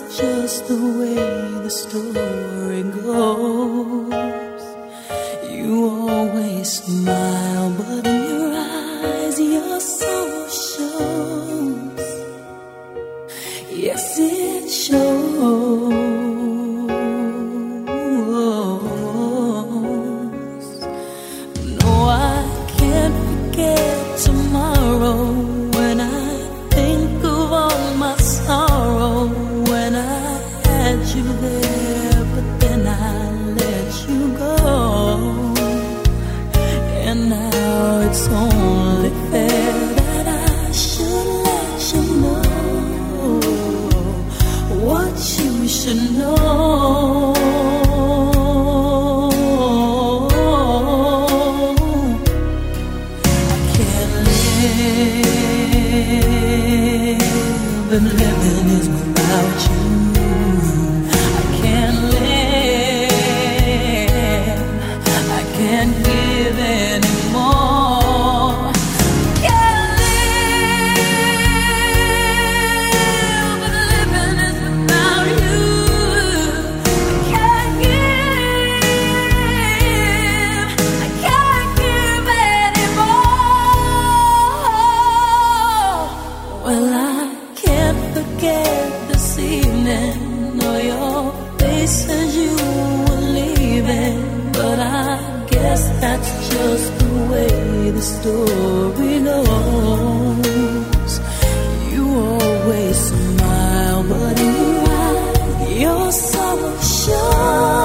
just the way the story had you there, but then I let you go. And now it's only fair that I should let you know what you should know. Living is without you. morning, your you were leaving, but I guess that's just the way the story goes. You always smile, but in your eyes, you're so sure.